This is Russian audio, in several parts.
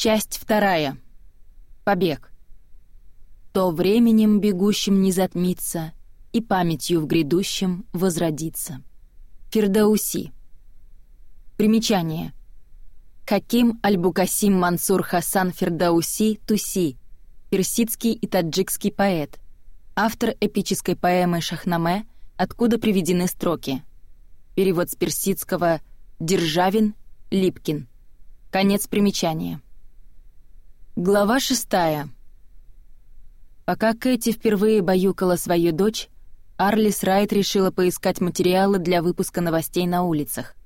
Часть вторая. Побег. То временем бегущим не затмится, и памятью в грядущем возродится. Фердауси. Примечание. Каким Аль-Букасим Мансур Хасан Фердауси Туси, персидский и таджикский поэт, автор эпической поэмы «Шахнаме», откуда приведены строки. Перевод с персидского «Державин» Липкин. Конец примечания. Глава шестая. Пока Кэти впервые баюкала свою дочь, Арлис Райт решила поискать материалы для выпуска новостей на улицах.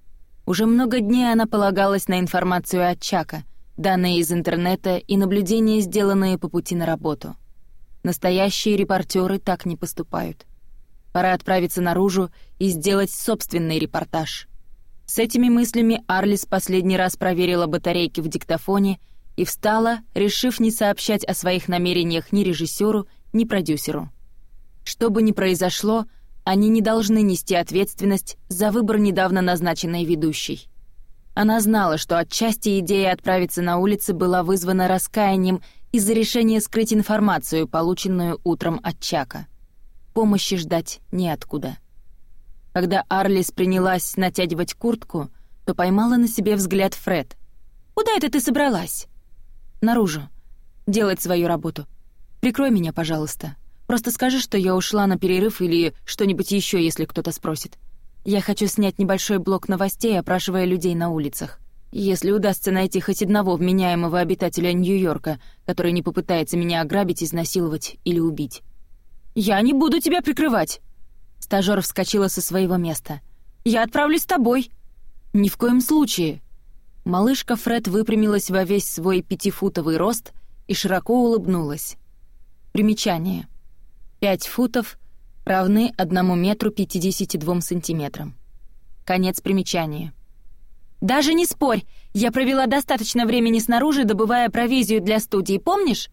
Уже много дней она полагалась на информацию от Чака, данные из интернета и наблюдения, сделанные по пути на работу. Настоящие репортеры так не поступают. Пора отправиться наружу и сделать собственный репортаж. С этими мыслями Арлис последний раз проверила батарейки в диктофоне — и встала, решив не сообщать о своих намерениях ни режиссеру, ни продюсеру. Что бы ни произошло, они не должны нести ответственность за выбор недавно назначенной ведущей. Она знала, что отчасти идея отправиться на улицы была вызвана раскаянием из-за решения скрыть информацию, полученную утром от Чака. Помощи ждать неоткуда. Когда Арлис принялась натягивать куртку, то поймала на себе взгляд Фред. «Куда это ты собралась?» наружу. Делать свою работу. Прикрой меня, пожалуйста. Просто скажи, что я ушла на перерыв или что-нибудь еще, если кто-то спросит. Я хочу снять небольшой блок новостей, опрашивая людей на улицах. Если удастся найти хоть одного вменяемого обитателя Нью-Йорка, который не попытается меня ограбить, изнасиловать или убить. «Я не буду тебя прикрывать!» Стажёр вскочила со своего места. «Я отправлюсь с тобой!» «Ни в коем случае!» Малышка Фред выпрямилась во весь свой пятифутовый рост и широко улыбнулась. Примечание. 5 футов равны 1 метру 52 сантиметрам. Конец примечания. «Даже не спорь, я провела достаточно времени снаружи, добывая провизию для студии, помнишь?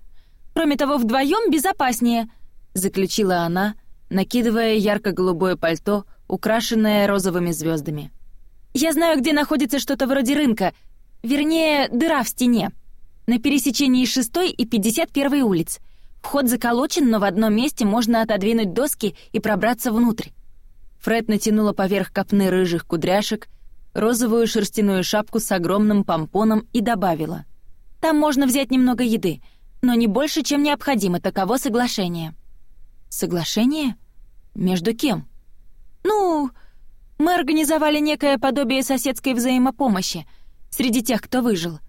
Кроме того, вдвоем безопаснее», — заключила она, накидывая ярко-голубое пальто, украшенное розовыми звездами. Я знаю, где находится что-то вроде рынка. Вернее, дыра в стене. На пересечении 6 и 51 улиц. Вход заколочен, но в одном месте можно отодвинуть доски и пробраться внутрь. Фред натянула поверх копны рыжих кудряшек розовую шерстяную шапку с огромным помпоном и добавила. «Там можно взять немного еды, но не больше, чем необходимо, таково соглашение». «Соглашение? Между кем?» «Ну, мы организовали некое подобие соседской взаимопомощи среди тех, кто выжил.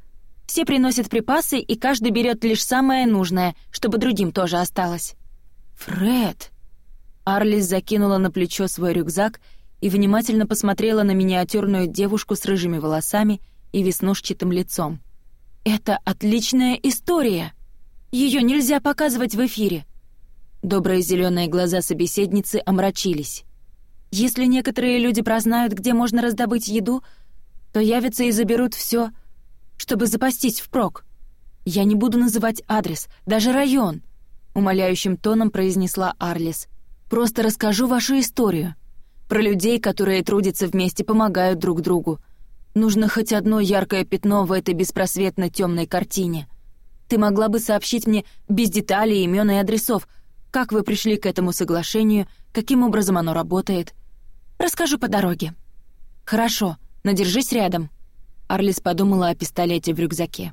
Все приносят припасы, и каждый берет лишь самое нужное, чтобы другим тоже осталось. «Фред!» Арлис закинула на плечо свой рюкзак и внимательно посмотрела на миниатюрную девушку с рыжими волосами и веснушчатым лицом. «Это отличная история! Ее нельзя показывать в эфире!» Добрые зеленые глаза собеседницы омрачились. Если некоторые люди прознают, где можно раздобыть еду, то явятся и заберут все, чтобы запастись впрок. Я не буду называть адрес, даже район, умоляющим тоном произнесла Арлис. Просто расскажу вашу историю про людей, которые трудятся вместе, помогают друг другу. Нужно хоть одно яркое пятно в этой беспросветно темной картине. Ты могла бы сообщить мне без деталей имен и адресов, как вы пришли к этому соглашению, каким образом оно работает. «Расскажу по дороге». «Хорошо, но держись рядом», — Арлис подумала о пистолете в рюкзаке.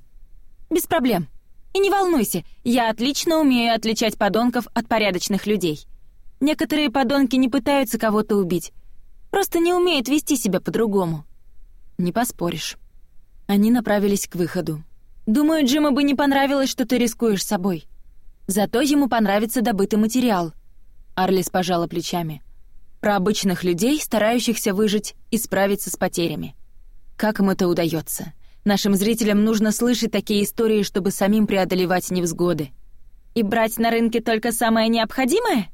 «Без проблем. И не волнуйся, я отлично умею отличать подонков от порядочных людей. Некоторые подонки не пытаются кого-то убить, просто не умеют вести себя по-другому». «Не поспоришь». Они направились к выходу. «Думаю, Джима бы не понравилось, что ты рискуешь собой. Зато ему понравится добытый материал». Арлис пожала плечами про обычных людей, старающихся выжить и справиться с потерями. Как им это удается? Нашим зрителям нужно слышать такие истории, чтобы самим преодолевать невзгоды. И брать на рынке только самое необходимое?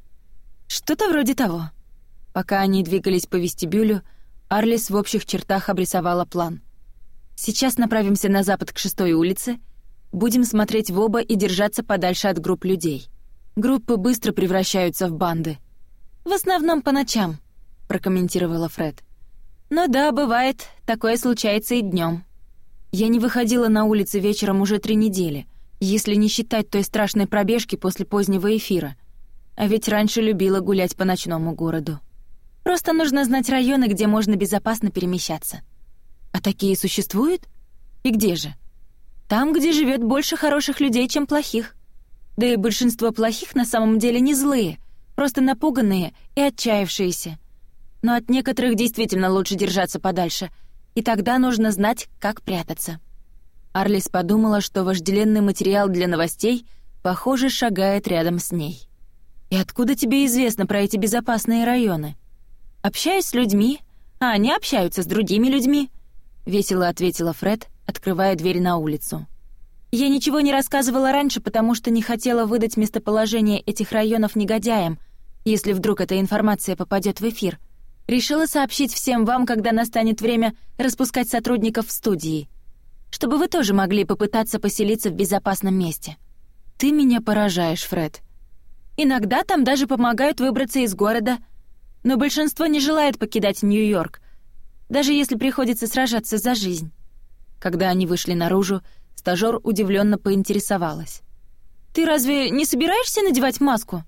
Что-то вроде того. Пока они двигались по вестибюлю, Арлис в общих чертах обрисовала план. «Сейчас направимся на запад к шестой улице, будем смотреть в оба и держаться подальше от групп людей. Группы быстро превращаются в банды. «В основном по ночам», — прокомментировала Фред. «Но да, бывает, такое случается и днем. Я не выходила на улицы вечером уже три недели, если не считать той страшной пробежки после позднего эфира. А ведь раньше любила гулять по ночному городу. Просто нужно знать районы, где можно безопасно перемещаться. А такие существуют? И где же? Там, где живет больше хороших людей, чем плохих. Да и большинство плохих на самом деле не злые, просто напуганные и отчаявшиеся. Но от некоторых действительно лучше держаться подальше, и тогда нужно знать, как прятаться. Арлис подумала, что вожделенный материал для новостей, похоже, шагает рядом с ней. «И откуда тебе известно про эти безопасные районы?» «Общаюсь с людьми, а они общаются с другими людьми», — весело ответила Фред, открывая дверь на улицу. Я ничего не рассказывала раньше, потому что не хотела выдать местоположение этих районов негодяям, если вдруг эта информация попадет в эфир. Решила сообщить всем вам, когда настанет время распускать сотрудников в студии, чтобы вы тоже могли попытаться поселиться в безопасном месте. Ты меня поражаешь, Фред. Иногда там даже помогают выбраться из города, но большинство не желает покидать Нью-Йорк, даже если приходится сражаться за жизнь. Когда они вышли наружу, Стажёр удивлённо поинтересовалась. «Ты разве не собираешься надевать маску?»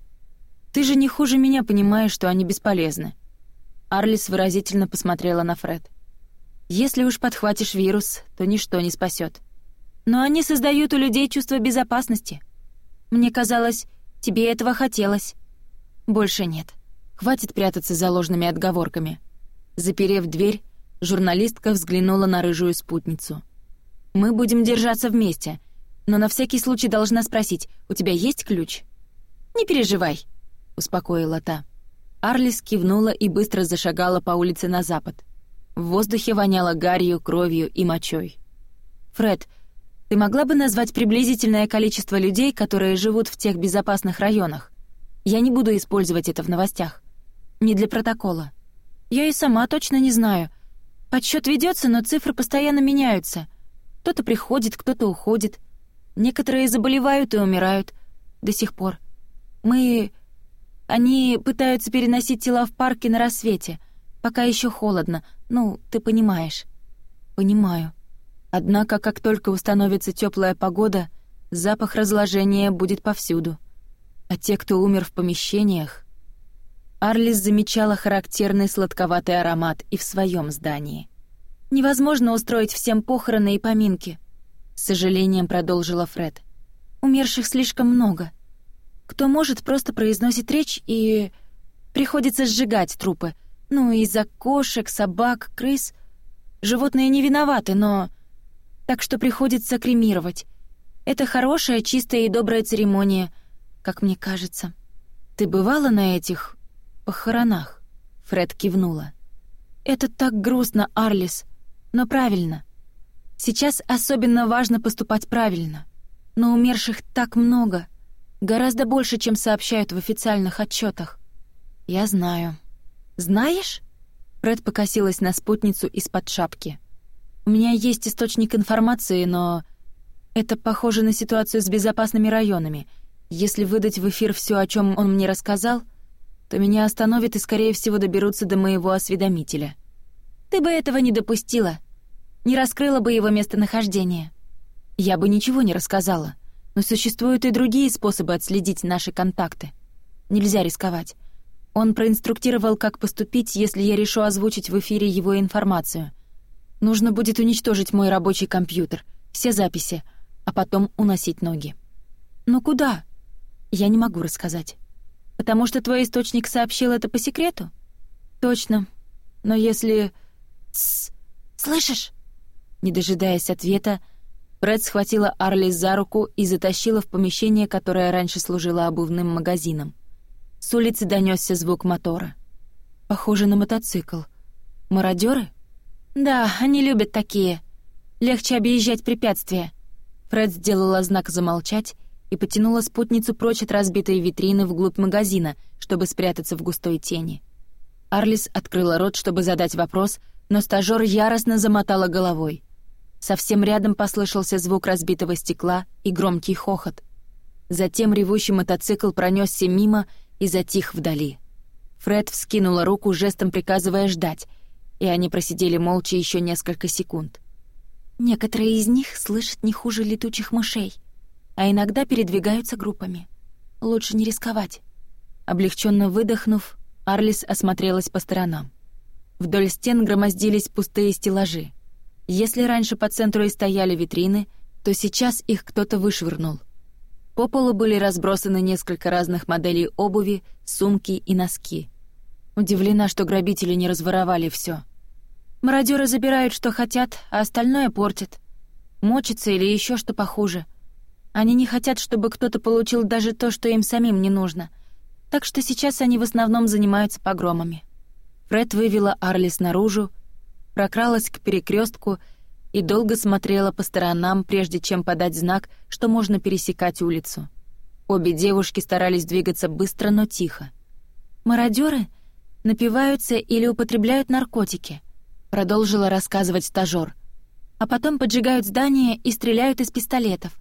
«Ты же не хуже меня понимаешь, что они бесполезны». Арлис выразительно посмотрела на Фред. «Если уж подхватишь вирус, то ничто не спасёт. Но они создают у людей чувство безопасности. Мне казалось, тебе этого хотелось. Больше нет. Хватит прятаться за ложными отговорками». Заперев дверь, журналистка взглянула на рыжую спутницу. Мы будем держаться вместе. Но на всякий случай должна спросить, у тебя есть ключ? Не переживай, успокоила та. Арлис кивнула и быстро зашагала по улице на запад. В воздухе воняло гарью, кровью и мочой. «Фред, ты могла бы назвать приблизительное количество людей, которые живут в тех безопасных районах? Я не буду использовать это в новостях. Не для протокола. Я и сама точно не знаю. Подсчет ведется, но цифры постоянно меняются. Кто-то приходит, кто-то уходит. Некоторые заболевают и умирают. До сих пор. Мы... Они пытаются переносить тела в парке на рассвете. Пока еще холодно. Ну, ты понимаешь. Понимаю. Однако, как только установится теплая погода, запах разложения будет повсюду. А те, кто умер в помещениях... Арлис замечала характерный сладковатый аромат и в своем здании — невозможно устроить всем похороны и поминки», — с сожалением продолжила Фред. «Умерших слишком много. Кто может, просто произносит речь и... приходится сжигать трупы. Ну, из-за кошек, собак, крыс. Животные не виноваты, но... Так что приходится кремировать. Это хорошая, чистая и добрая церемония, как мне кажется. Ты бывала на этих... похоронах?» Фред кивнула. «Это так грустно, Арлис но правильно. Сейчас особенно важно поступать правильно. Но умерших так много, гораздо больше, чем сообщают в официальных отчётах. Я знаю. Знаешь? Фред покосилась на спутницу из-под шапки. У меня есть источник информации, но это похоже на ситуацию с безопасными районами. Если выдать в эфир всё, о чём он мне рассказал, то меня остановят и, скорее всего, доберутся до моего осведомителя. Ты бы этого не допустила, не раскрыла бы его местонахождение. Я бы ничего не рассказала, но существуют и другие способы отследить наши контакты. Нельзя рисковать. Он проинструктировал, как поступить, если я решу озвучить в эфире его информацию. Нужно будет уничтожить мой рабочий компьютер, все записи, а потом уносить ноги. «Но куда?» «Я не могу рассказать». «Потому что твой источник сообщил это по секрету?» «Точно. Но если...» «Слышишь?» не дожидаясь ответа, Рэд схватила Арли за руку и затащила в помещение, которое раньше служило обувным магазином. С улицы донёсся звук мотора. «Похоже на мотоцикл. Мародёры?» «Да, они любят такие. Легче объезжать препятствия». Фред сделала знак замолчать и потянула спутницу прочь от разбитой витрины вглубь магазина, чтобы спрятаться в густой тени. Арлис открыла рот, чтобы задать вопрос, но стажёр яростно замотала головой — Совсем рядом послышался звук разбитого стекла и громкий хохот. Затем ревущий мотоцикл пронесся мимо и затих вдали. Фред вскинула руку, жестом приказывая ждать, и они просидели молча еще несколько секунд. Некоторые из них слышат не хуже летучих мышей, а иногда передвигаются группами. Лучше не рисковать. Облегченно выдохнув, Арлис осмотрелась по сторонам. Вдоль стен громоздились пустые стеллажи — если раньше по центру и стояли витрины, то сейчас их кто-то вышвырнул. По полу были разбросаны несколько разных моделей обуви, сумки и носки. Удивлена, что грабители не разворовали все. Мародеры забирают, что хотят, а остальное портят. Мочится или еще что похуже. Они не хотят, чтобы кто-то получил даже то, что им самим не нужно. Так что сейчас они в основном занимаются погромами. Фред вывела Арли снаружи, прокралась к перекрестку и долго смотрела по сторонам, прежде чем подать знак, что можно пересекать улицу. Обе девушки старались двигаться быстро, но тихо. «Мародёры напиваются или употребляют наркотики», — продолжила рассказывать стажёр. «А потом поджигают здания и стреляют из пистолетов.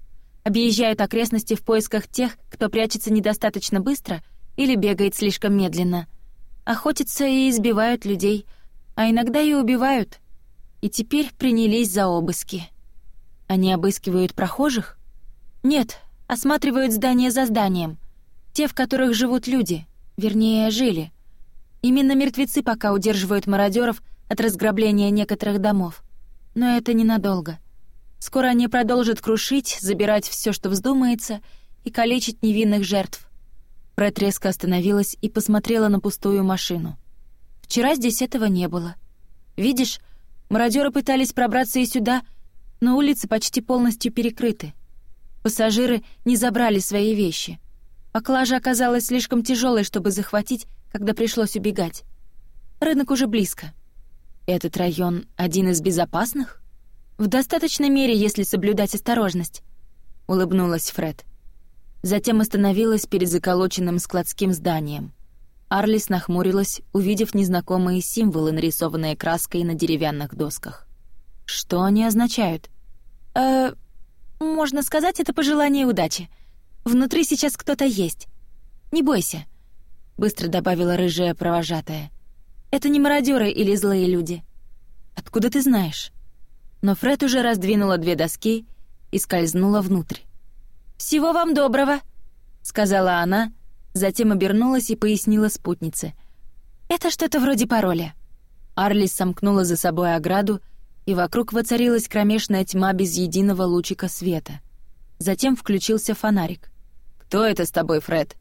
Объезжают окрестности в поисках тех, кто прячется недостаточно быстро или бегает слишком медленно. Охотятся и избивают людей, а иногда и убивают. И теперь принялись за обыски. Они обыскивают прохожих? Нет, осматривают здание за зданием. Те, в которых живут люди, вернее, жили. Именно мертвецы пока удерживают мародеров от разграбления некоторых домов. Но это ненадолго. Скоро они продолжат крушить, забирать все, что вздумается, и калечить невинных жертв. Брэд резко остановилась и посмотрела на пустую машину. Вчера здесь этого не было. Видишь, мародеры пытались пробраться и сюда, но улицы почти полностью перекрыты. Пассажиры не забрали свои вещи. Поклажа оказалась слишком тяжелой, чтобы захватить, когда пришлось убегать. Рынок уже близко. Этот район один из безопасных? В достаточной мере, если соблюдать осторожность, улыбнулась Фред. Затем остановилась перед заколоченным складским зданием. Арлис нахмурилась, увидев незнакомые символы, нарисованные краской на деревянных досках. «Что они означают?» «Э, можно сказать, это пожелание удачи. Внутри сейчас кто-то есть. Не бойся», — быстро добавила рыжая провожатая. «Это не мародеры или злые люди. Откуда ты знаешь?» Но Фред уже раздвинула две доски и скользнула внутрь. «Всего вам доброго», — сказала она, — затем обернулась и пояснила спутнице. «Это что-то вроде пароля». Арлис сомкнула за собой ограду, и вокруг воцарилась кромешная тьма без единого лучика света. Затем включился фонарик. «Кто это с тобой, Фред?»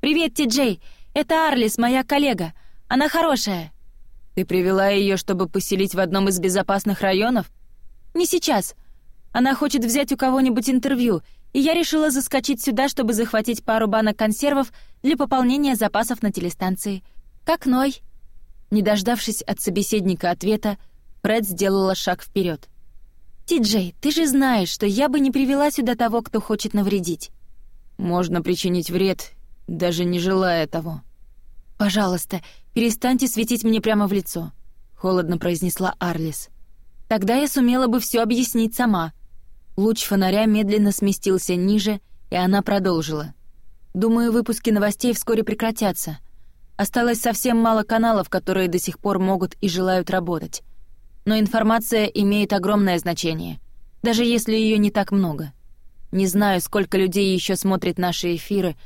«Привет, Ти Джей! Это Арлис, моя коллега. Она хорошая». «Ты привела ее, чтобы поселить в одном из безопасных районов?» «Не сейчас. Она хочет взять у кого-нибудь интервью, и я решила заскочить сюда, чтобы захватить пару банок консервов для пополнения запасов на телестанции. Как Ной. Не дождавшись от собеседника ответа, Фред сделала шаг вперед. «Ти-Джей, ты же знаешь, что я бы не привела сюда того, кто хочет навредить». «Можно причинить вред, даже не желая того». «Пожалуйста, перестаньте светить мне прямо в лицо», — холодно произнесла Арлис. «Тогда я сумела бы все объяснить сама», — Луч фонаря медленно сместился ниже, и она продолжила. «Думаю, выпуски новостей вскоре прекратятся. Осталось совсем мало каналов, которые до сих пор могут и желают работать. Но информация имеет огромное значение, даже если ее не так много. Не знаю, сколько людей еще смотрит наши эфиры,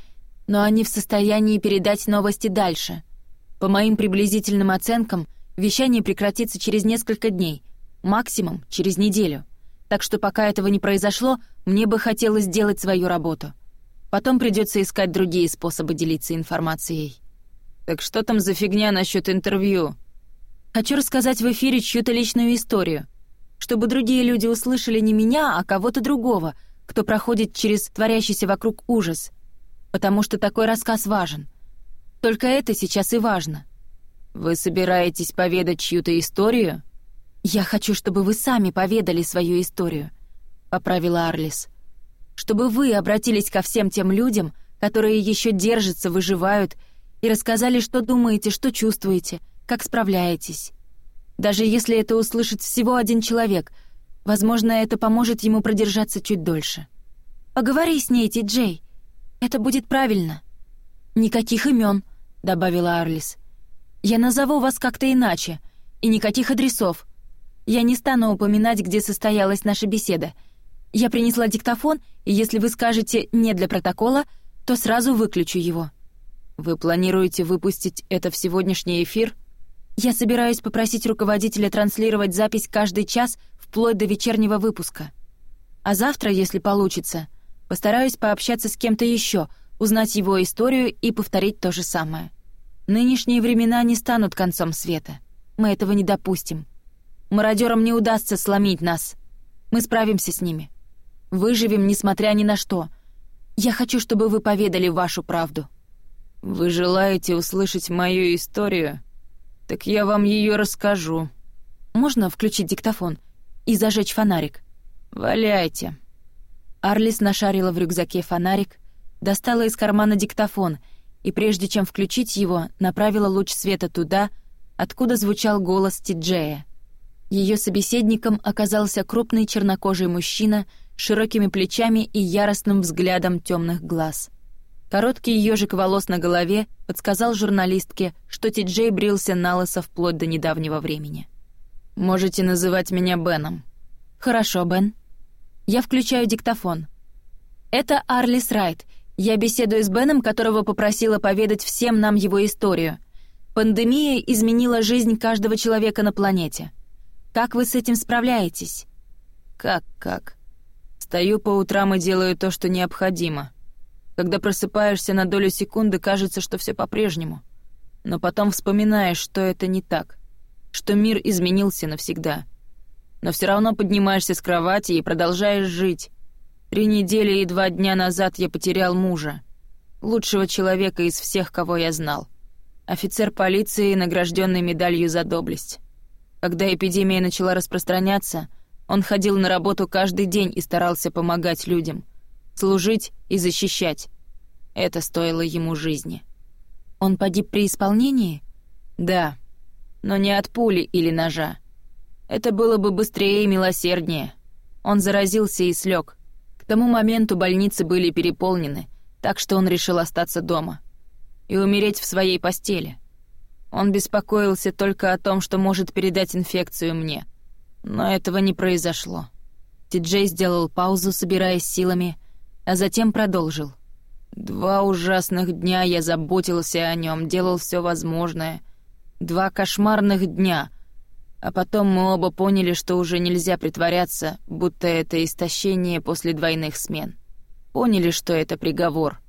но они в состоянии передать новости дальше. По моим приблизительным оценкам, вещание прекратится через несколько дней, максимум через неделю так что пока этого не произошло, мне бы хотелось сделать свою работу. Потом придется искать другие способы делиться информацией. Так что там за фигня насчет интервью? Хочу рассказать в эфире чью-то личную историю, чтобы другие люди услышали не меня, а кого-то другого, кто проходит через творящийся вокруг ужас, потому что такой рассказ важен. Только это сейчас и важно. Вы собираетесь поведать чью-то историю? «Я хочу, чтобы вы сами поведали свою историю», — поправила Арлис. «Чтобы вы обратились ко всем тем людям, которые еще держатся, выживают, и рассказали, что думаете, что чувствуете, как справляетесь. Даже если это услышит всего один человек, возможно, это поможет ему продержаться чуть дольше. Поговори с ней, Ти Джей. Это будет правильно». «Никаких имен», — добавила Арлис. «Я назову вас как-то иначе, и никаких адресов. Я не стану упоминать, где состоялась наша беседа. Я принесла диктофон, и если вы скажете «не для протокола», то сразу выключу его». «Вы планируете выпустить это в сегодняшний эфир?» «Я собираюсь попросить руководителя транслировать запись каждый час вплоть до вечернего выпуска. А завтра, если получится, постараюсь пообщаться с кем-то еще, узнать его историю и повторить то же самое. Нынешние времена не станут концом света. Мы этого не допустим». Мародерам не удастся сломить нас. Мы справимся с ними. Выживем, несмотря ни на что. Я хочу, чтобы вы поведали вашу правду». «Вы желаете услышать мою историю? Так я вам ее расскажу». «Можно включить диктофон и зажечь фонарик?» «Валяйте». Арлис нашарила в рюкзаке фонарик, достала из кармана диктофон и, прежде чем включить его, направила луч света туда, откуда звучал голос Тиджея — ее собеседником оказался крупный чернокожий мужчина с широкими плечами и яростным взглядом темных глаз. Короткий ежик волос на голове подсказал журналистке, что Ти-Джей брился на лысо вплоть до недавнего времени. «Можете называть меня Беном». «Хорошо, Бен. Я включаю диктофон». «Это Арлис Райт. Я беседую с Беном, которого попросила поведать всем нам его историю. Пандемия изменила жизнь каждого человека на планете. Как вы с этим справляетесь?» «Как-как? Стою по утрам и делаю то, что необходимо. Когда просыпаешься на долю секунды, кажется, что все по-прежнему. Но потом вспоминаешь, что это не так, что мир изменился навсегда. Но все равно поднимаешься с кровати и продолжаешь жить. Три недели и два дня назад я потерял мужа, лучшего человека из всех, кого я знал. Офицер полиции, награжденный медалью за доблесть. Когда эпидемия начала распространяться, он ходил на работу каждый день и старался помогать людям, служить и защищать. Это стоило ему жизни. Он погиб при исполнении? Да, но не от пули или ножа. Это было бы быстрее и милосерднее. Он заразился и слег. К тому моменту больницы были переполнены, так что он решил остаться дома и умереть в своей постели — он беспокоился только о том, что может передать инфекцию мне. Но этого не произошло. Ти-Джей сделал паузу, собираясь силами, а затем продолжил. «Два ужасных дня я заботился о нем, делал все возможное. Два кошмарных дня. А потом мы оба поняли, что уже нельзя притворяться, будто это истощение после двойных смен. Поняли, что это приговор.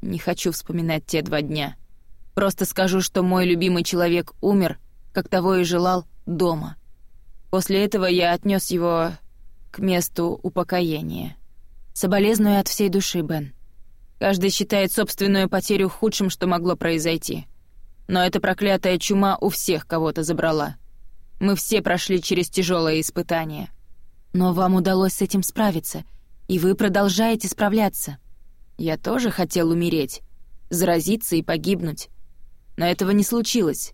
Не хочу вспоминать те два дня». Просто скажу, что мой любимый человек умер, как того и желал, дома. После этого я отнес его к месту упокоения. Соболезную от всей души, Бен. Каждый считает собственную потерю худшим, что могло произойти. Но эта проклятая чума у всех кого-то забрала. Мы все прошли через тяжелое испытание. Но вам удалось с этим справиться, и вы продолжаете справляться. Я тоже хотел умереть, заразиться и погибнуть. Но этого не случилось.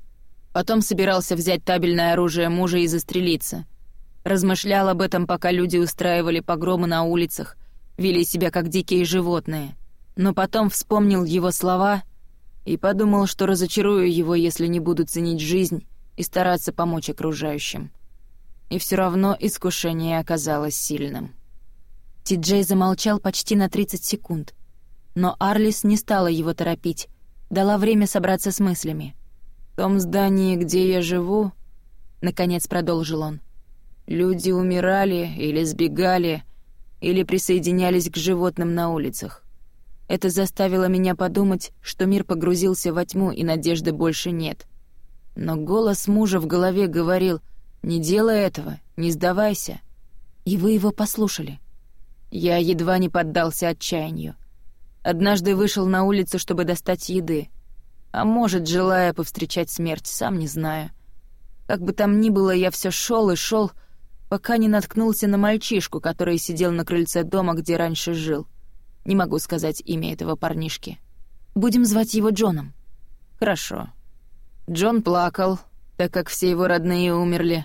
Потом собирался взять табельное оружие мужа и застрелиться. Размышлял об этом, пока люди устраивали погромы на улицах, вели себя как дикие животные. Но потом вспомнил его слова и подумал, что разочарую его, если не буду ценить жизнь и стараться помочь окружающим. И все равно искушение оказалось сильным. Ти-Джей замолчал почти на 30 секунд, но Арлис не стала его торопить, дала время собраться с мыслями. «В том здании, где я живу...» — наконец продолжил он. «Люди умирали или сбегали, или присоединялись к животным на улицах. Это заставило меня подумать, что мир погрузился во тьму и надежды больше нет. Но голос мужа в голове говорил «Не делай этого, не сдавайся». И вы его послушали. Я едва не поддался отчаянию. Однажды вышел на улицу, чтобы достать еды. А может, желая повстречать смерть, сам не знаю. Как бы там ни было, я все шел и шел, пока не наткнулся на мальчишку, который сидел на крыльце дома, где раньше жил. Не могу сказать имя этого парнишки. Будем звать его Джоном. Хорошо. Джон плакал, так как все его родные умерли,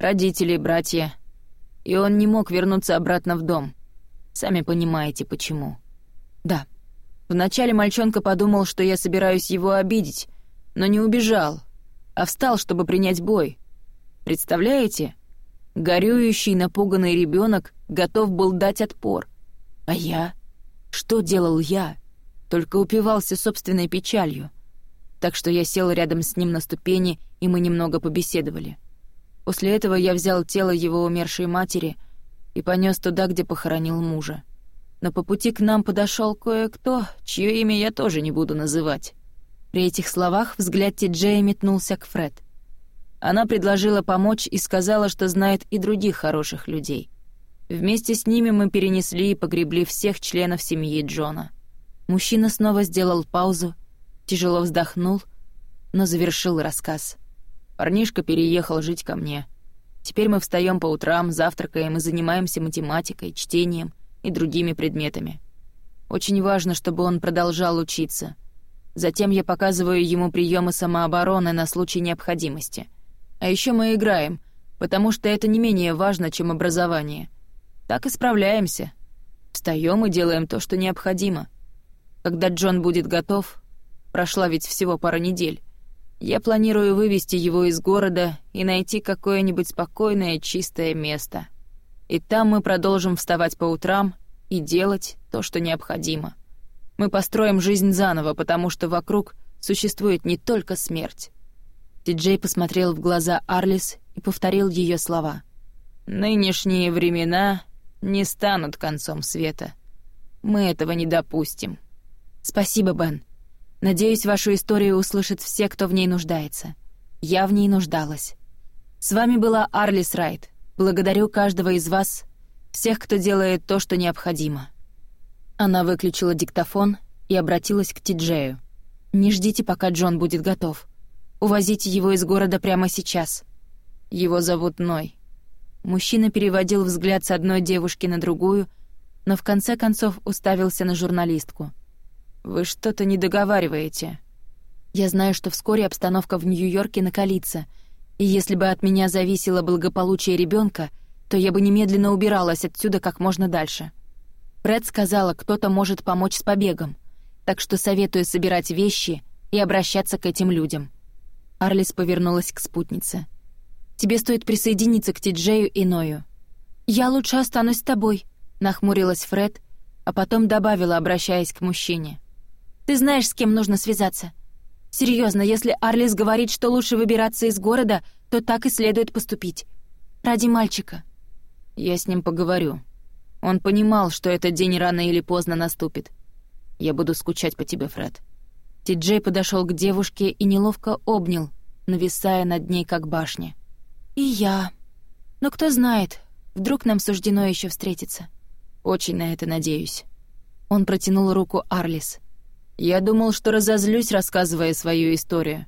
родители, братья. И он не мог вернуться обратно в дом. Сами понимаете, почему. Да, Вначале мальчонка подумал, что я собираюсь его обидеть, но не убежал, а встал, чтобы принять бой. Представляете? Горюющий, напуганный ребенок готов был дать отпор. А я? Что делал я? Только упивался собственной печалью. Так что я сел рядом с ним на ступени, и мы немного побеседовали. После этого я взял тело его умершей матери и понес туда, где похоронил мужа но по пути к нам подошел кое-кто, чье имя я тоже не буду называть». При этих словах взгляд Ти-Джея метнулся к Фред. Она предложила помочь и сказала, что знает и других хороших людей. Вместе с ними мы перенесли и погребли всех членов семьи Джона. Мужчина снова сделал паузу, тяжело вздохнул, но завершил рассказ. Парнишка переехал жить ко мне. Теперь мы встаем по утрам, завтракаем и занимаемся математикой, чтением, и другими предметами. Очень важно, чтобы он продолжал учиться. Затем я показываю ему приемы самообороны на случай необходимости. А еще мы играем, потому что это не менее важно, чем образование. Так и справляемся. Встаем и делаем то, что необходимо. Когда Джон будет готов, прошла ведь всего пара недель, я планирую вывести его из города и найти какое-нибудь спокойное, чистое место» и там мы продолжим вставать по утрам и делать то, что необходимо. Мы построим жизнь заново, потому что вокруг существует не только смерть». Диджей посмотрел в глаза Арлис и повторил ее слова. «Нынешние времена не станут концом света. Мы этого не допустим». «Спасибо, Бен. Надеюсь, вашу историю услышат все, кто в ней нуждается. Я в ней нуждалась. С вами была Арлис Райт. Благодарю каждого из вас, всех, кто делает то, что необходимо». Она выключила диктофон и обратилась к Тиджею. «Не ждите, пока Джон будет готов. Увозите его из города прямо сейчас. Его зовут Ной». Мужчина переводил взгляд с одной девушки на другую, но в конце концов уставился на журналистку. «Вы что-то не договариваете. Я знаю, что вскоре обстановка в Нью-Йорке накалится — и если бы от меня зависело благополучие ребенка, то я бы немедленно убиралась отсюда как можно дальше. Пред сказала, кто-то может помочь с побегом, так что советую собирать вещи и обращаться к этим людям. Арлис повернулась к спутнице. «Тебе стоит присоединиться к Тиджею и Ною». «Я лучше останусь с тобой», — нахмурилась Фред, а потом добавила, обращаясь к мужчине. «Ты знаешь, с кем нужно связаться. Серьезно, если Арлис говорит, что лучше выбираться из города, то так и следует поступить. Ради мальчика. Я с ним поговорю. Он понимал, что этот день рано или поздно наступит. Я буду скучать по тебе, Фред. Ти-Джей подошёл к девушке и неловко обнял, нависая над ней как башня. «И я. Но кто знает, вдруг нам суждено еще встретиться». «Очень на это надеюсь». Он протянул руку Арлис — я думал, что разозлюсь, рассказывая свою историю.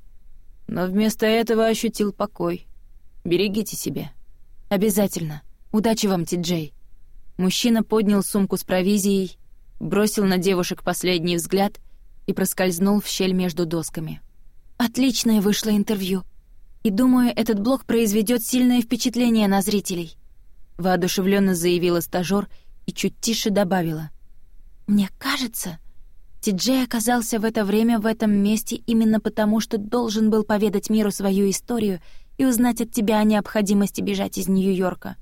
Но вместо этого ощутил покой. Берегите себя. Обязательно. Удачи вам, Ти-Джей. Мужчина поднял сумку с провизией, бросил на девушек последний взгляд и проскользнул в щель между досками. Отличное вышло интервью. И думаю, этот блог произведет сильное впечатление на зрителей. Воодушевленно заявила стажёр и чуть тише добавила. «Мне кажется, Ти Джей оказался в это время в этом месте именно потому, что должен был поведать миру свою историю и узнать от тебя о необходимости бежать из Нью-Йорка.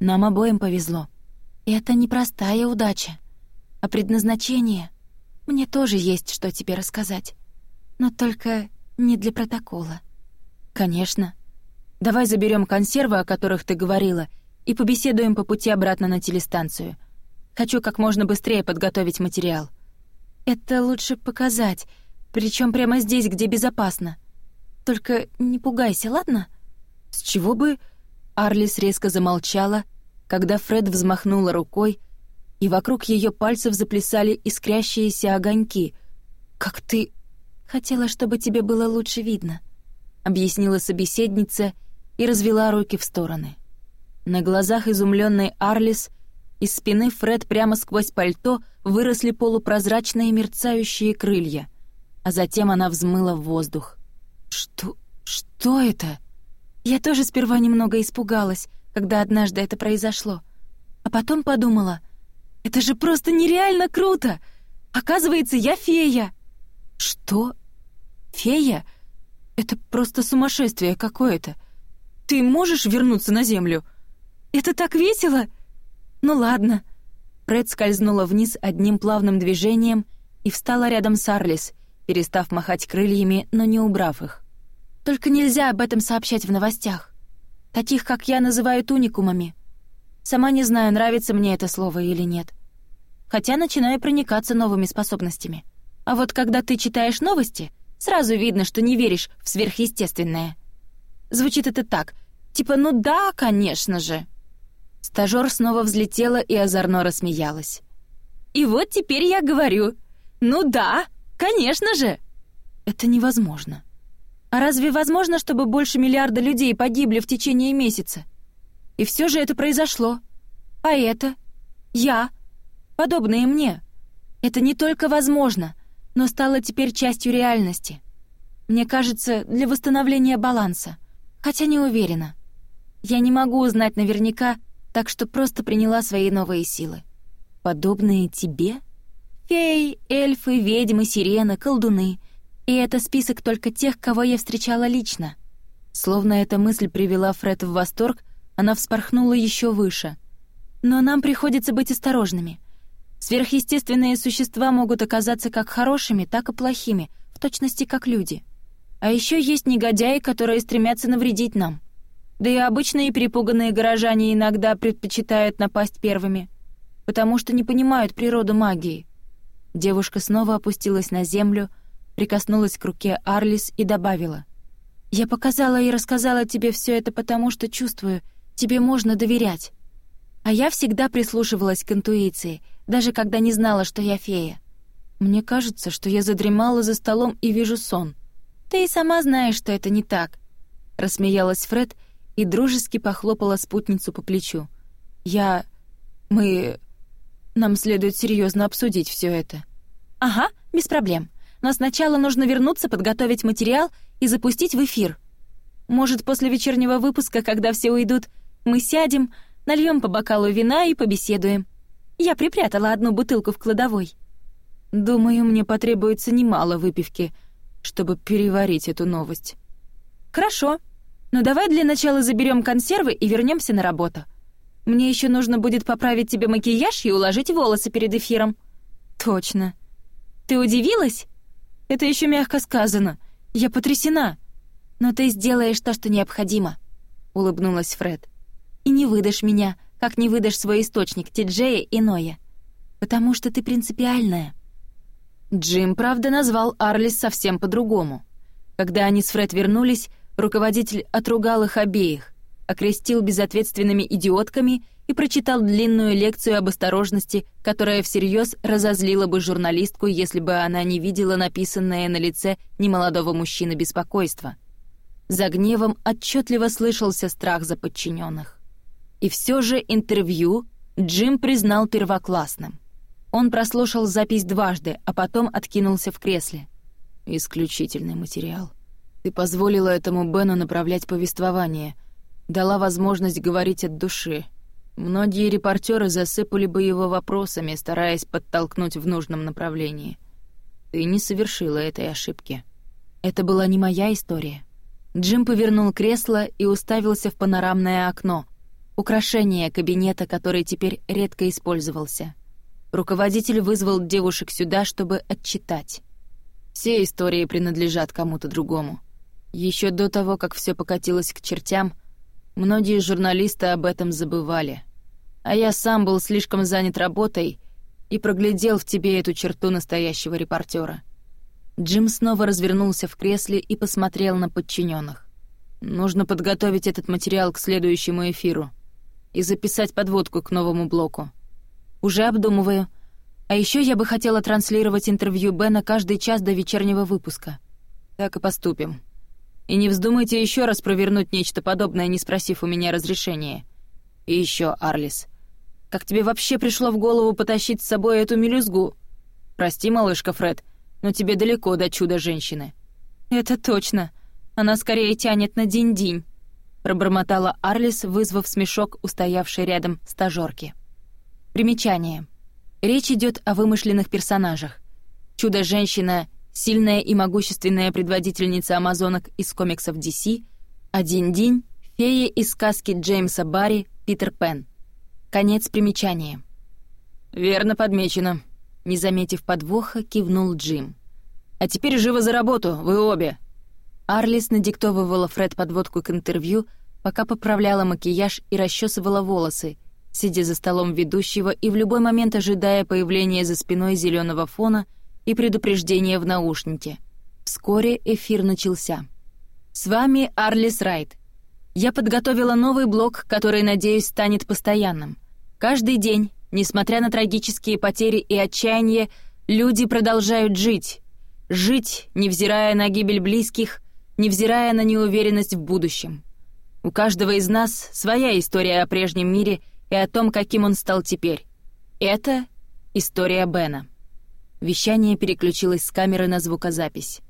Нам обоим повезло. Это не простая удача, а предназначение. Мне тоже есть что тебе рассказать. Но только не для протокола. Конечно. Давай заберем консервы, о которых ты говорила, и побеседуем по пути обратно на телестанцию. Хочу как можно быстрее подготовить материал. Это лучше показать, причем прямо здесь, где безопасно. Только не пугайся, ладно? С чего бы? Арлис резко замолчала, когда Фред взмахнула рукой, и вокруг ее пальцев заплясали искрящиеся огоньки. Как ты хотела, чтобы тебе было лучше видно, объяснила собеседница и развела руки в стороны. На глазах изумленной Арлис из спины Фред прямо сквозь пальто выросли полупрозрачные мерцающие крылья, а затем она взмыла в воздух. «Что... что это?» Я тоже сперва немного испугалась, когда однажды это произошло. А потом подумала, «Это же просто нереально круто! Оказывается, я фея!» «Что? Фея? Это просто сумасшествие какое-то! Ты можешь вернуться на Землю? Это так весело!» «Ну ладно». Пред скользнула вниз одним плавным движением и встала рядом с Арлис, перестав махать крыльями, но не убрав их. «Только нельзя об этом сообщать в новостях. Таких, как я, называют уникумами. Сама не знаю, нравится мне это слово или нет. Хотя начинаю проникаться новыми способностями. А вот когда ты читаешь новости, сразу видно, что не веришь в сверхъестественное. Звучит это так, типа «ну да, конечно же». Стажёр снова взлетела и озорно рассмеялась. «И вот теперь я говорю. Ну да, конечно же!» «Это невозможно. А разве возможно, чтобы больше миллиарда людей погибли в течение месяца? И все же это произошло. А это? Я. Подобные мне. Это не только возможно, но стало теперь частью реальности. Мне кажется, для восстановления баланса. Хотя не уверена. Я не могу узнать наверняка, так что просто приняла свои новые силы. Подобные тебе? Феи, эльфы, ведьмы, сирены, колдуны. И это список только тех, кого я встречала лично. Словно эта мысль привела Фред в восторг, она вспорхнула еще выше. Но нам приходится быть осторожными. Сверхъестественные существа могут оказаться как хорошими, так и плохими, в точности как люди. А еще есть негодяи, которые стремятся навредить нам. Да и обычные перепуганные горожане иногда предпочитают напасть первыми, потому что не понимают природу магии. Девушка снова опустилась на землю, прикоснулась к руке Арлис и добавила. «Я показала и рассказала тебе все это потому, что чувствую, тебе можно доверять. А я всегда прислушивалась к интуиции, даже когда не знала, что я фея. Мне кажется, что я задремала за столом и вижу сон. Ты и сама знаешь, что это не так», — рассмеялась Фред, — и дружески похлопала спутницу по плечу. «Я... мы... нам следует серьезно обсудить все это». «Ага, без проблем. Но сначала нужно вернуться, подготовить материал и запустить в эфир. Может, после вечернего выпуска, когда все уйдут, мы сядем, нальем по бокалу вина и побеседуем. Я припрятала одну бутылку в кладовой». «Думаю, мне потребуется немало выпивки», чтобы переварить эту новость. «Хорошо», ну давай для начала заберем консервы и вернемся на работу. Мне еще нужно будет поправить тебе макияж и уложить волосы перед эфиром». «Точно. Ты удивилась?» «Это еще мягко сказано. Я потрясена». «Но ты сделаешь то, что необходимо», — улыбнулась Фред. «И не выдашь меня, как не выдашь свой источник, Тиджея и Ноя. Потому что ты принципиальная». Джим, правда, назвал Арлис совсем по-другому. Когда они с Фред вернулись, Руководитель отругал их обеих, окрестил безответственными идиотками и прочитал длинную лекцию об осторожности, которая всерьез разозлила бы журналистку, если бы она не видела написанное на лице немолодого мужчины беспокойство. За гневом отчетливо слышался страх за подчиненных. И все же интервью Джим признал первоклассным. Он прослушал запись дважды, а потом откинулся в кресле. «Исключительный материал», ты позволила этому Бену направлять повествование, дала возможность говорить от души. Многие репортеры засыпали бы его вопросами, стараясь подтолкнуть в нужном направлении. Ты не совершила этой ошибки. Это была не моя история. Джим повернул кресло и уставился в панорамное окно, украшение кабинета, который теперь редко использовался. Руководитель вызвал девушек сюда, чтобы отчитать. Все истории принадлежат кому-то другому. Еще до того, как все покатилось к чертям, многие журналисты об этом забывали. А я сам был слишком занят работой и проглядел в тебе эту черту настоящего репортера. Джим снова развернулся в кресле и посмотрел на подчиненных. «Нужно подготовить этот материал к следующему эфиру и записать подводку к новому блоку. Уже обдумываю. А еще я бы хотела транслировать интервью Бена каждый час до вечернего выпуска. Так и поступим». И не вздумайте еще раз провернуть нечто подобное, не спросив у меня разрешения. И еще, Арлис, как тебе вообще пришло в голову потащить с собой эту мелюзгу? Прости, малышка Фред, но тебе далеко до чуда женщины. Это точно. Она скорее тянет на день-день, пробормотала Арлис, вызвав смешок устоявшей рядом стажёрки. Примечание. Речь идет о вымышленных персонажах. Чудо-женщина сильная и могущественная предводительница амазонок из комиксов DC, «Один день», фея из сказки Джеймса Барри «Питер Пен». Конец примечания. «Верно подмечено», — не заметив подвоха, кивнул Джим. «А теперь живо за работу, вы обе!» Арлис надиктовывала Фред подводку к интервью, пока поправляла макияж и расчесывала волосы, сидя за столом ведущего и в любой момент ожидая появления за спиной зеленого фона — и предупреждение в наушнике. Вскоре эфир начался. С вами Арлис Райт. Я подготовила новый блог, который, надеюсь, станет постоянным. Каждый день, несмотря на трагические потери и отчаяние, люди продолжают жить. Жить, невзирая на гибель близких, невзирая на неуверенность в будущем. У каждого из нас своя история о прежнем мире и о том, каким он стал теперь. Это история Бена. Вещание переключилось с камеры на звукозапись.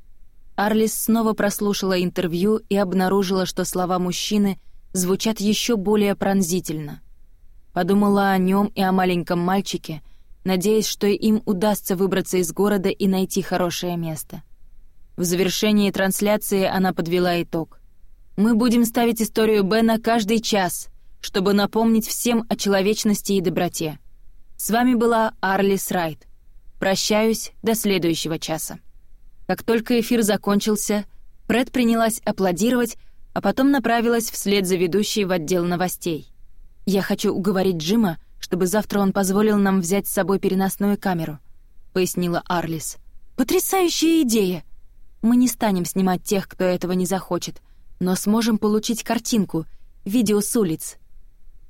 Арлис снова прослушала интервью и обнаружила, что слова мужчины звучат еще более пронзительно. Подумала о нем и о маленьком мальчике, надеясь, что им удастся выбраться из города и найти хорошее место. В завершении трансляции она подвела итог. «Мы будем ставить историю Бена каждый час, чтобы напомнить всем о человечности и доброте». С вами была Арлис Райт прощаюсь до следующего часа». Как только эфир закончился, Пред принялась аплодировать, а потом направилась вслед за ведущей в отдел новостей. «Я хочу уговорить Джима, чтобы завтра он позволил нам взять с собой переносную камеру», — пояснила Арлис. «Потрясающая идея! Мы не станем снимать тех, кто этого не захочет, но сможем получить картинку, видео с улиц.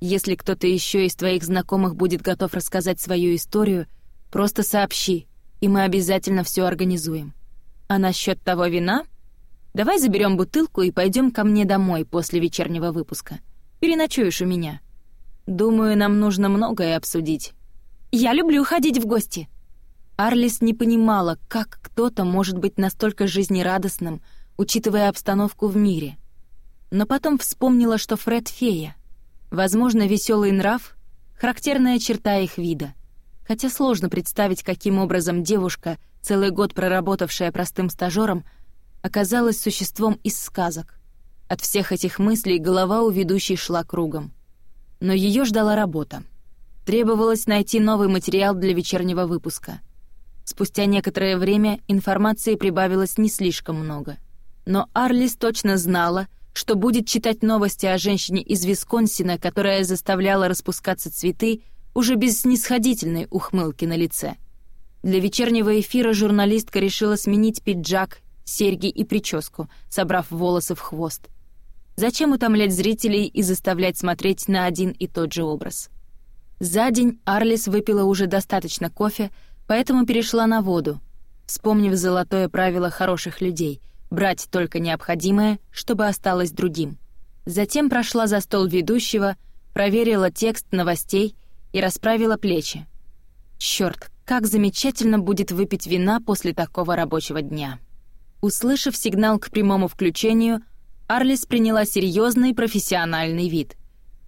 Если кто-то еще из твоих знакомых будет готов рассказать свою историю — Просто сообщи, и мы обязательно все организуем. А насчет того вина? Давай заберем бутылку и пойдем ко мне домой после вечернего выпуска. Переночуешь у меня. Думаю, нам нужно многое обсудить. Я люблю ходить в гости. Арлис не понимала, как кто-то может быть настолько жизнерадостным, учитывая обстановку в мире. Но потом вспомнила, что Фред — фея. Возможно, веселый нрав — характерная черта их вида. Хотя сложно представить, каким образом девушка, целый год проработавшая простым стажёром, оказалась существом из сказок. От всех этих мыслей голова у ведущей шла кругом. Но её ждала работа. Требовалось найти новый материал для вечернего выпуска. Спустя некоторое время информации прибавилось не слишком много. Но Арлис точно знала, что будет читать новости о женщине из Висконсина, которая заставляла распускаться цветы, уже без снисходительной ухмылки на лице. Для вечернего эфира журналистка решила сменить пиджак, серьги и прическу, собрав волосы в хвост. Зачем утомлять зрителей и заставлять смотреть на один и тот же образ? За день Арлис выпила уже достаточно кофе, поэтому перешла на воду, вспомнив золотое правило хороших людей — брать только необходимое, чтобы осталось другим. Затем прошла за стол ведущего, проверила текст новостей — и расправила плечи. Чёрт, как замечательно будет выпить вина после такого рабочего дня. Услышав сигнал к прямому включению, Арлис приняла серьезный профессиональный вид.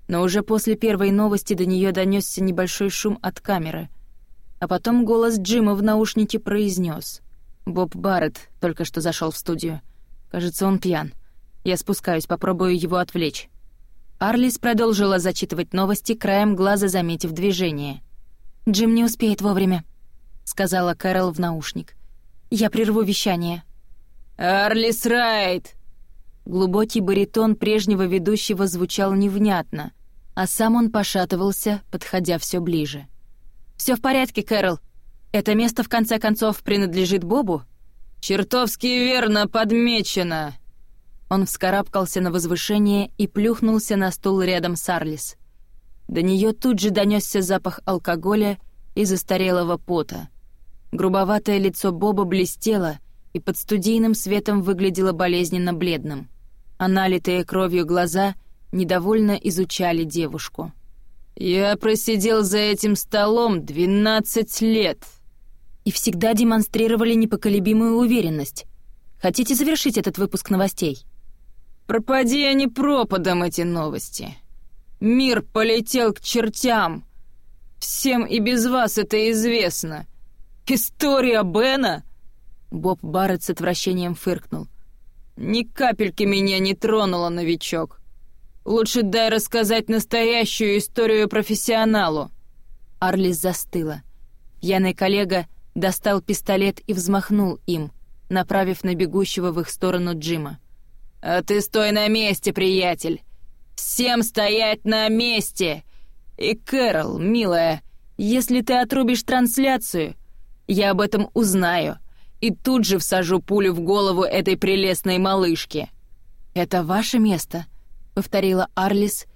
Но уже после первой новости до нее донёсся небольшой шум от камеры. А потом голос Джима в наушнике произнёс: «Боб Барретт только что зашёл в студию. Кажется, он пьян. Я спускаюсь, попробую его отвлечь». Арлис продолжила зачитывать новости, краем глаза заметив движение. «Джим не успеет вовремя», — сказала Кэрол в наушник. «Я прерву вещание». «Арлис Райт!» Глубокий баритон прежнего ведущего звучал невнятно, а сам он пошатывался, подходя все ближе. Все в порядке, Кэрол. Это место, в конце концов, принадлежит Бобу?» «Чертовски верно подмечено!» Он вскарабкался на возвышение и плюхнулся на стул рядом с Арлис. До нее тут же донесся запах алкоголя и застарелого пота. Грубоватое лицо Боба блестело и под студийным светом выглядело болезненно бледным. А налитые кровью глаза недовольно изучали девушку. «Я просидел за этим столом 12 лет!» И всегда демонстрировали непоколебимую уверенность. «Хотите завершить этот выпуск новостей?» Пропади они пропадом эти новости. Мир полетел к чертям. Всем и без вас это известно. История Бена? Боб Барретт с отвращением фыркнул. Ни капельки меня не тронула, новичок. Лучше дай рассказать настоящую историю профессионалу. Арлис застыла. Пьяный коллега достал пистолет и взмахнул им, направив на бегущего в их сторону Джима. «А ты стой на месте, приятель! Всем стоять на месте! И, Кэрол, милая, если ты отрубишь трансляцию, я об этом узнаю и тут же всажу пулю в голову этой прелестной малышки». «Это ваше место», — повторила Арлис,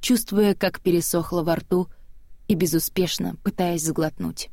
чувствуя, как пересохло во рту и безуспешно пытаясь сглотнуть.